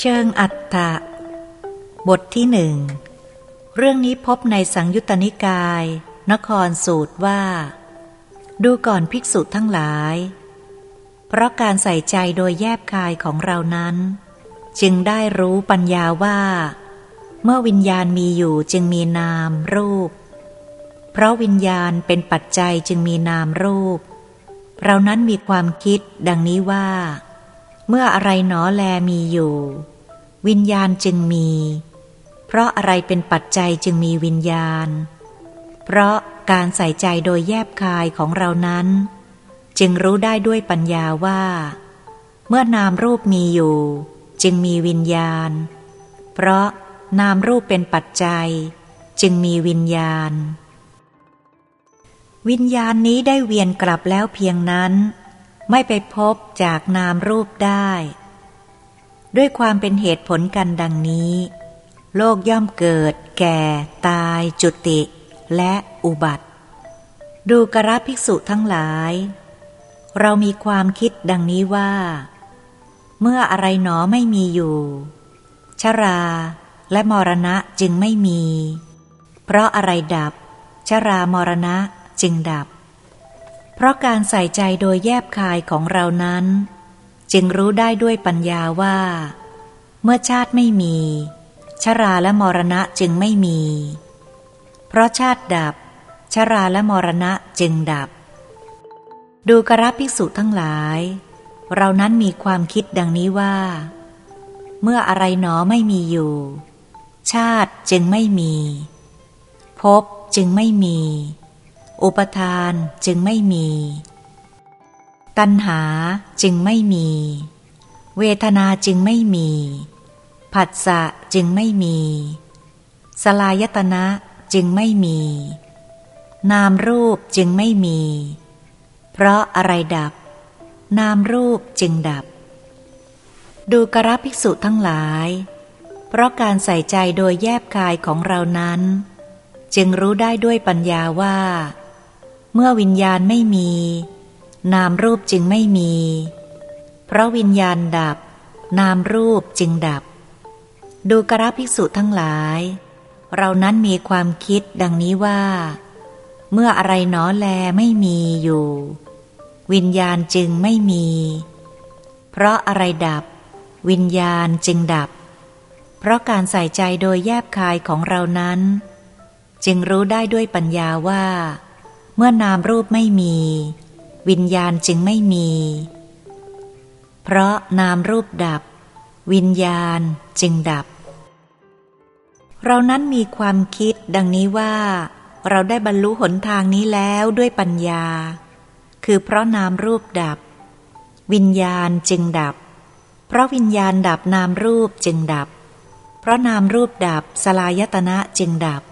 เชิงอัตตะ บทที่หนึ่ง เรื่องนี้พบในสังยุตตนิกาย นครสูตรว่า ดูก่อนภิกษุทั้งหลาย เพราะการใส่ใจโดยแยบคายของเรานั้น จึงได้รู้ปัญญาว่า เมื่อวิญญาณมีอยู่จึงมีนามรูป เพราะวิญญาณเป็นปัจจัยจึงมีนามรูป เรานั้นมีความคิดดังนี้ว่า เมื่ออะไรหนอแลมีอยู่ วิญญาณจึงมี เพราะอะไรเป็นปัจจัยจึงมีวิญญาณ เพราะการใส่ใจโดยแยบคายของเรานั้น จึงรู้ได้ด้วยปัญญาว่า เมื่อนามรูปมีอยู่ จึงมีวิญญาณ เพราะนามรูปเป็นปัจจัย จึงมีวิญญาณ วิญญาณนี้ได้เวียนกลับแล้วเพียงนั้น ไม่ไปพบจากนามรูปได้ ด้วยความเป็นเหตุผลกันดังนี้ โลกย่อมเกิด แก่ ตาย จุติ และอุบัติ ดูกระภิกษุทั้งหลาย เรามีความคิดดังนี้ว่า เมื่ออะไรหนอไม่มีอยู่ ชราและมรณะจึงไม่มี เพราะอะไรดับ ชรามรณะจึงดับ เพราะการใส่ใจโดยแยบคายของเรานั้น จึงรู้ได้ด้วยปัญญาว่า เมื่อชาติไม่มี ชราและมรณะจึงไม่มี เพราะชาติดับ ชราและมรณะจึงดับ ดูกระภิกษุทั้งหลาย เรานั้นมีความคิดดังนี้ว่า เมื่ออะไรหนอไม่มีอยู่ ชาติจึงไม่มี พบจึงไม่มี อุปทานจึงไม่มี ตัณหาจึงไม่มี เวทนาจึงไม่มี ผัสสะจึงไม่มี สลายตนะจึงไม่มี นามรูปจึงไม่มี เพราะอะไรดับ นามรูปจึงดับ ดูกระภิกษุทั้งหลาย เพราะการใส่ใจโดยแยบกายของเรานั้น จึงรู้ได้ด้วยปัญญาว่า เมื่อวิญญาณไม่มี นามรูปจึงไม่มี เพราะวิญญาณดับ นามรูปจึงดับ ดูกราภิกษุทั้งหลาย เรานั้นมีความคิดดังนี้ว่า เมื่ออะไรหนอแลไม่มีอยู่ วิญญาณจึงไม่มี เพราะอะไรดับ วิญญาณจึงดับ เพราะการใส่ใจโดยแยบคายของเรานั้น จึงรู้ได้ด้วยปัญญาว่า มื่อนามรูปไม่มี วิญญาณจึงไม่มี เพราะนามรูปดับ วิญญาณจึงดับ เรานั้นมีความคิดดังนี้ว่า เราได้บรรลุหนทางนี้แล้วด้วยปัญญา คือเพราะนามรูปดับ วิญญาณจึงดับ เพราะวิญญาณดับนามรูปจึงดับ เพราะนามรูปดับสลายตนะจึงดับ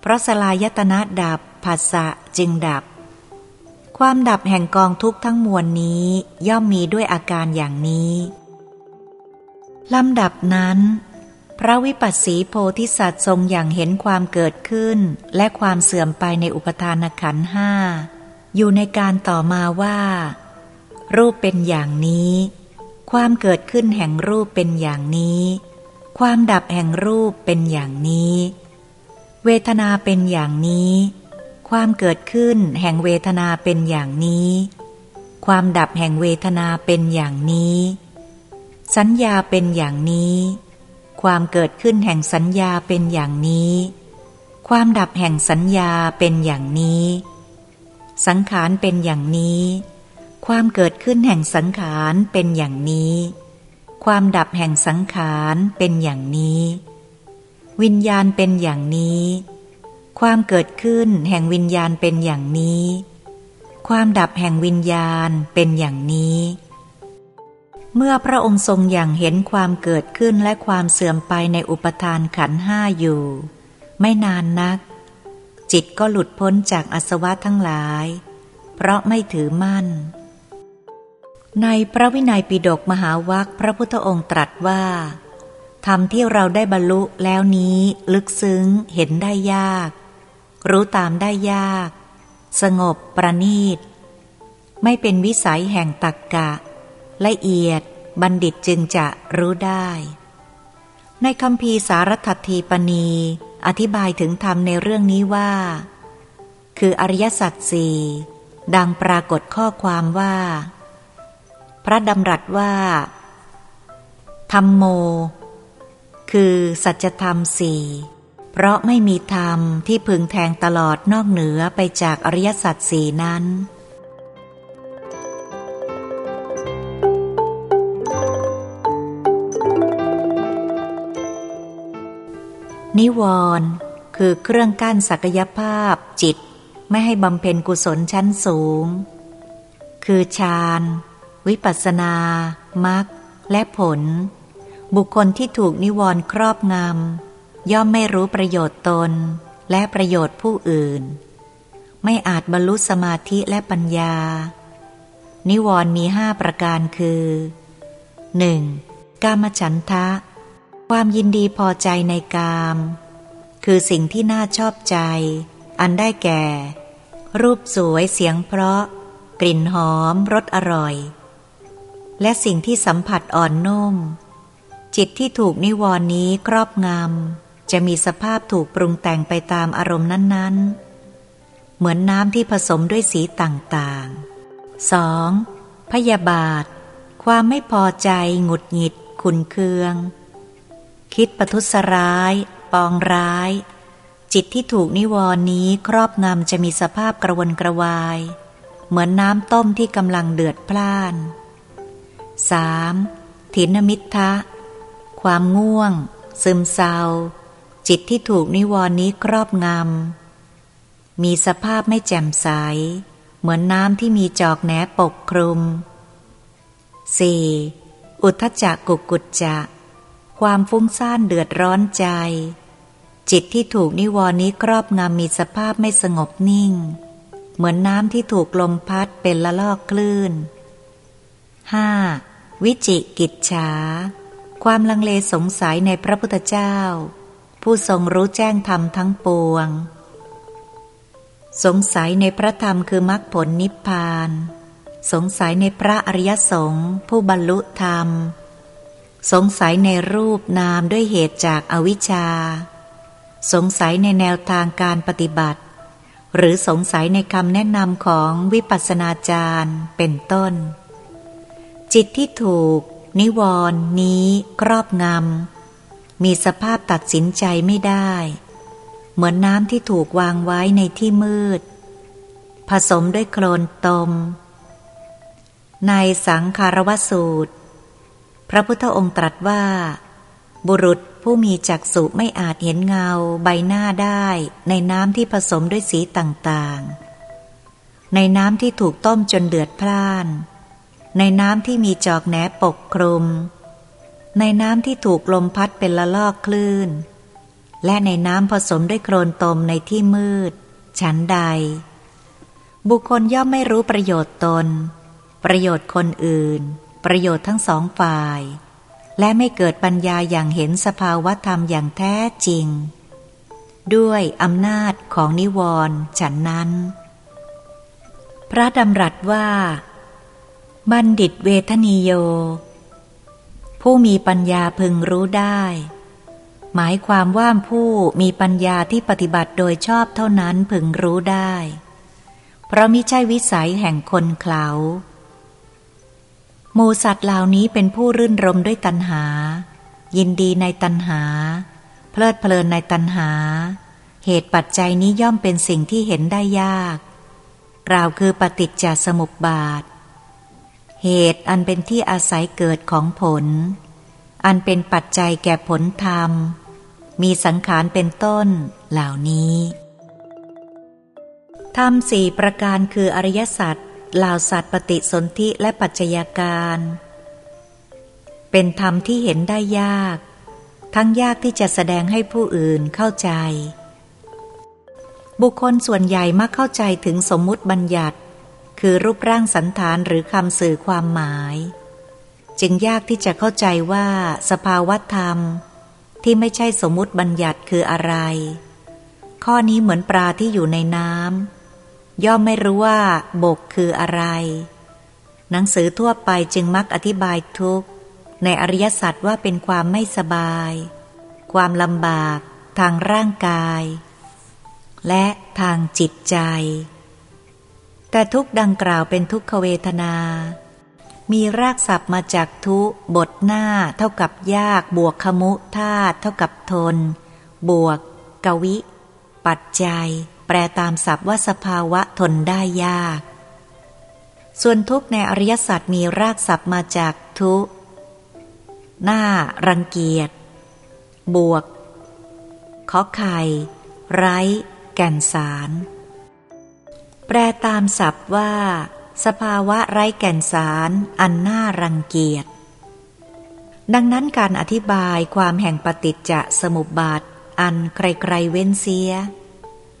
เพราะสลายตนะดับ ผัสสะจึงดับ ความดับแห่งกองทุกข์ทั้งมวลนี้ย่อมมีด้วยอาการอย่างนี้ลำดับนั้น พระวิปัสสีโพธิสัตว์ทรงอย่างเห็นความเกิดขึ้น และความเสื่อมไปในอุปทานขันห้าอยู่ในการต่อมาว่า รูปเป็นอย่างนี้ ความเกิดขึ้นแห่งรูปเป็นอย่างนี้ ความดับแห่งรูปเป็นอย่างนี้ เวทนาเป็นอย่างนี้ ความเกิดขึ้นแห่งเวทนาเป็นอย่างนี้ ความดับแห่งเวทนาเป็นอย่างนี้ สัญญาเป็นอย่างนี้ ความเกิดขึ้นแห่งสัญญาเป็นอย่างนี้ ความดับแห่งสัญญาเป็นอย่างนี้ สังขารเป็นอย่างนี้ ความเกิดขึ้นแห่งสังขารเป็นอย่างนี้ ความดับแห่งสังขารเป็นอย่างนี้ วิญญาณเป็นอย่างนี้ ความเกิดขึ้นแห่งวิญญาณเป็นอย่างนี้ ความดับแห่งวิญญาณเป็นอย่างนี้ เมื่อพระองค์ทรงอย่างเห็นความเกิดขึ้นและความเสื่อมไปในอุปทานขันห้าอยู่ ไม่นานนัก จิตก็หลุดพ้นจากอสวะทั้งหลาย เพราะไม่ถือมั่น ในพระวินัยปิฎกมหาวัคพระพุทธองค์ตรัสว่าธรรมที่เราได้บรรลุแล้วนี้ลึกซึ้งเห็นได้ยาก รู้ตามได้ยาก สงบประณีต ไม่เป็นวิสัยแห่งตักกะ ละเอียดบัณฑิตจึงจะรู้ได้ ในคำพีสารัตทีปณี อธิบายถึงธรรมในเรื่องนี้ว่า คืออริยสัจสี่ดังปรากฏข้อความว่า พระดำรัสว่า ธรรมโม คือสัจธรรมสี่ เพราะไม่มีธรรมที่พึงแทงตลอดนอกเหนือไปจากอริยสัจสี่นั้น นิวรณ์คือเครื่องกั้นศักยภาพจิต ไม่ให้บำเพ็ญกุศลชั้นสูง คือฌานวิปัสสนามรรคและผล บุคคลที่ถูกนิวรณ์ครอบงำ ย่อมไม่รู้ประโยชน์ตนและประโยชน์ผู้อื่น ไม่อาจบรรลุสมาธิและปัญญา นิวรณ์มีห้าประการคือ 1. กามฉันทะ ความยินดีพอใจในกาม คือสิ่งที่น่าชอบใจ อันได้แก่ รูปสวยเสียงเพราะ กลิ่นหอมรสอร่อย และสิ่งที่สัมผัสอ่อนนุ่ม จิตที่ถูกนิวรณ์นี้ครอบงำ จะมีสภาพถูกปรุงแต่งไปตามอารมณ์นั้นๆ เหมือนน้ำที่ผสมด้วยสีต่างๆ 2. พยาบาท ความไม่พอใจ หงุดหงิด ขุนเคือง คิดประทุษร้าย ปองร้าย จิตที่ถูกนิวรณ์นี้ครอบงำจะมีสภาพกระวนกระวาย เหมือนน้ำต้มที่กำลังเดือดพล่าน 3. ถินมิทะความง่วง ซึมเศร้า จิตที่ถูกนิวรณ์นี้ครอบงำ มีสภาพไม่แจ่มใส เหมือนน้ำที่มีจอกแหนปกคลุม 4. อุทธจักกุกุจจะ ความฟุ้งซ่านเดือดร้อนใจ จิตที่ถูกนิวรณ์นี้ครอบงำมีสภาพไม่สงบนิ่ง เหมือนน้ำที่ถูกลมพัดเป็นละลอกคลื่น 5. วิจิกิจฉาความลังเลสงสัยในพระพุทธเจ้า ผู้ทรงรู้แจ้งธรรมทั้งปวง สงสัยในพระธรรมคือมรรคผลนิพพาน สงสัยในพระอริยสงฆ์ผู้บรรลุธรรม สงสัยในรูปนามด้วยเหตุจากอวิชชา สงสัยในแนวทางการปฏิบัติ หรือสงสัยในคำแนะนำของวิปัสสนาจารย์เป็นต้น จิตที่ถูก นิวรณ์นี้ ครอบงำ มีสภาพตัดสินใจไม่ได้ เหมือนน้ำที่ถูกวางไว้ในที่มืด ผสมด้วยโคลนตม ในสังคารวสูตร พระพุทธองค์ตรัสว่า บุรุษผู้มีจักษุไม่อาจเห็นเงาใบหน้าได้ในน้ำที่ผสมด้วยสีต่างๆ ในน้ำที่ถูกต้มจนเดือดพล่าน ในน้ำที่มีจอกแหนปกคลุม ในน้ำที่ถูกลมพัดเป็นละลอกคลื่น และในน้ำผสมด้วยโคลนตมในที่มืด ฉันใด บุคคลย่อมไม่รู้ประโยชน์ตน ประโยชน์คนอื่น ประโยชน์ทั้งสองฝ่าย และไม่เกิดปัญญาอย่างเห็นสภาวธรรมอย่างแท้จริง ด้วยอำนาจของนิวรณ์ฉันนั้น พระดำรัสว่า บัณฑิตเวทนิโย ผู้มีปัญญาพึงรู้ได้ หมายความว่าผู้มีปัญญาที่ปฏิบัติโดยชอบเท่านั้นพึงรู้ได้ เพราะมิใช่วิสัยแห่งคนเขาหมูสัตว์เหล่านี้เป็นผู้รื่นรมด้วยตัณหา ยินดีในตัณหา เพลิดเพลินในตัณหา เหตุปัจจัยนี้ย่อมเป็นสิ่งที่เห็นได้ยาก กล่าวคือปฏิจจสมุปบาท เหตุอันเป็นที่อาศัยเกิดของผล อันเป็นปัจจัยแก่ผลธรรม มีสังขารเป็นต้นเหล่านี้ธรรมสี่ประการคืออริยสัจเหล่าสัตว์ปฏิสนธิและปัจจัยการ เป็นธรรมที่เห็นได้ยาก ทั้งยากที่จะแสดงให้ผู้อื่นเข้าใจ บุคคลส่วนใหญ่มักเข้าใจถึงสมมุติบัญญัติ คือรูปร่างสันฐานหรือคำสื่อความหมาย จึงยากที่จะเข้าใจว่าสภาวธรรม ที่ไม่ใช่สมมุติบัญญัติคืออะไร ข้อนี้เหมือนปลาที่อยู่ในน้ำย่อมไม่รู้ว่า บกคืออะไร หนังสือทั่วไปจึงมักอธิบายทุกในอริยสัจว่าเป็นความไม่สบาย ความลำบาก ทางร่างกาย และทางจิตใจ แต่ทุกดังกล่าวเป็นทุกขเวทนา มีรากศัพท์มาจากทุบทหน้า เท่ากับยาก บวกขมุธาตุเท่ากับทน บวก กวิ ปัจจัย แปลตามศัพท์ว่าสภาวะทนได้ยาก ส่วนทุกในอริยสัจมีรากศัพท์มาจากทุ หน้า รังเกียจ บวก ขอไข่ ไร้ แก่นสาร แปลตามศัพท์ว่า สภาวะไร้แก่นสาร อันน่ารังเกียจ ดังนั้นการอธิบายความแห่งปฏิจจสมุปบาท อันใครๆเว้นเสีย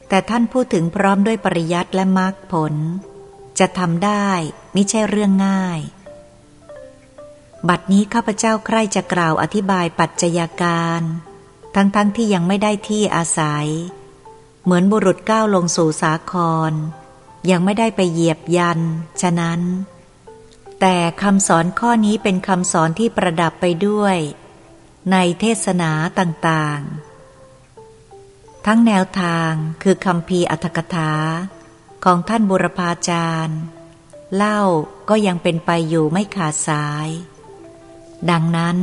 แต่ท่านพูดถึงพร้อมด้วยปริยัติและมรรคผล จะทำได้ไม่ใช่เรื่องง่าย บัดนี้ข้าพเจ้าใคร่จะกล่าวอธิบายปัจจัยการ ทั้งๆทที่ยังไม่ได้ที่อาศัย เหมือนบุรุษก้าวลงสู่สาคร ยังไม่ได้ไปเหยียบยัน ฉะนั้น แต่คำสอนข้อนี้เป็นคำสอนที่ประดับไปด้วย ในเทศนาต่างๆ ทั้งแนวทางคือคำพีอัตถกถา ของท่านบุรพาจารย์ เล่าก็ยังเป็นไปอยู่ไม่ขาดสาย ดังนั้น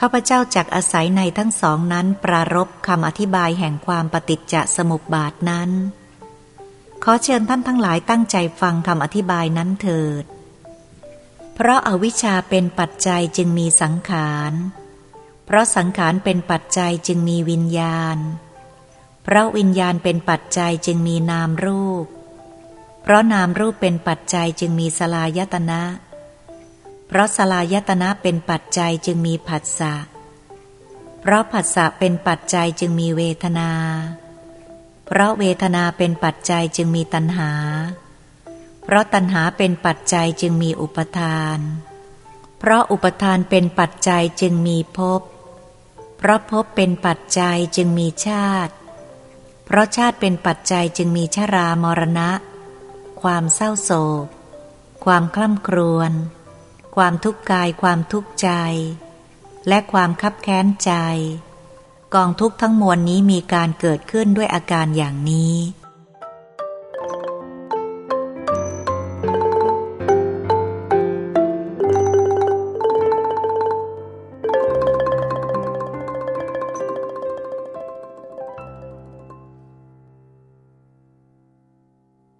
ข้าพเจ้าจักอาศัยในทั้งสองนั้น ปรารบคำอธิบายแห่งความปฏิจจสมุปบาทนั้น ขอเชิญท่านทั้งหลายตั้งใจฟังคำอธิบายนั้นเถิด เพราะอาวิชชาเป็นปัจจัยจึงมีสังขาร เพราะสังขารเป็นปัจจัยจึงมีวิญญาณ เพราะวิญญาณเป็นปัจจัยจึงมีนามรูป เพราะนามรูปเป็นปัจจัยจึงมีสลายตนะ เพราะสลายตนะเป็นปัจจัยจึงมีผัสสะ เพราะผัสสะเป็นปัจจัยจึงมีเวทนา เพราะเวทนาเป็นปัจจัยจึงมีตัณหา เพราะตัณหาเป็นปัจจัยจึงมีอุปทาน เพราะอุปทานเป็นปัจจัยจึงมีภพ เพราะภพเป็นปัจจัยจึงมีชาติ เพราะชาติเป็นปัจจัยจึงมีชรามรณะ ความเศร้าโศก ความคล่ำครวญ ความทุกข์กายความทุกข์ใจ และความคับแค้นใจ กองทุกข์ทั้งมวลนี้มีการเกิดขึ้นด้วยอาการอย่างนี้